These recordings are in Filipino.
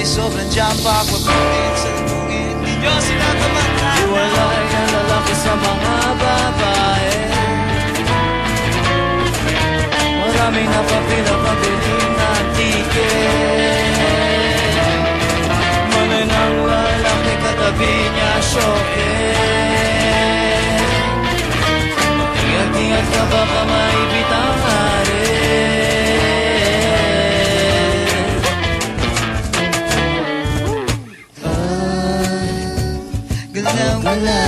ni sobrang jam pack Mabulit sa lubugin ninyo sila kamatanan Iwalay ang lalaki sa mga babae. Maraming napapila pabiling na tiket Mananang lalaki katabi niya showcase ng wala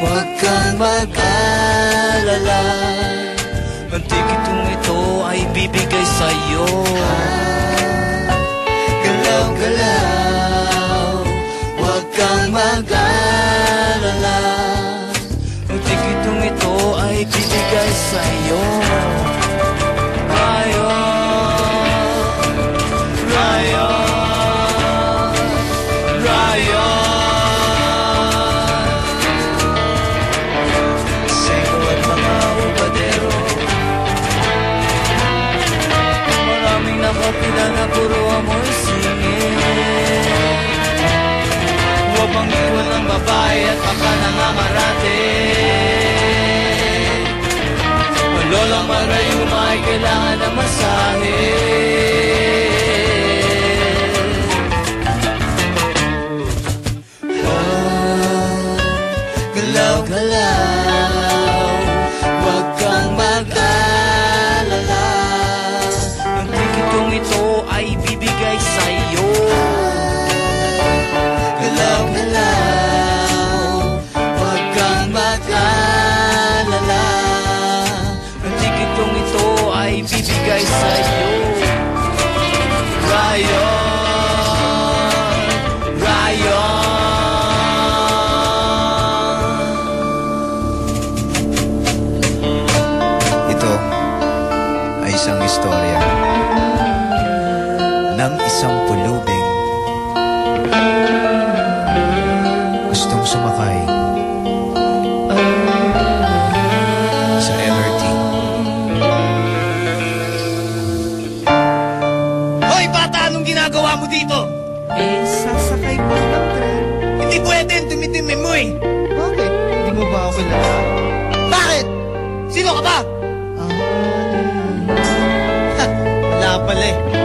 Huwag kang mag-alala. Mantikitong ito ay bibigay sa'yo. Galaw-galaw Huwag kang mag-alala Mantikitong ito ay bibigay sa'yo. maka nangamarate Lolo Marayo, may kailangan na masa ibibigay sa'yo. Rayon, Rayon Ito ay isang istorya ng isang pulubing gustong sumakay. dito? Eh, sasakay po ng tren. Hindi pwede, tumitimi mo eh. Bakit? Hindi mo ba ako kilala? Bakit? Sino ka ba? Ah, ha, wala pala eh.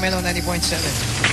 Melo 90.7.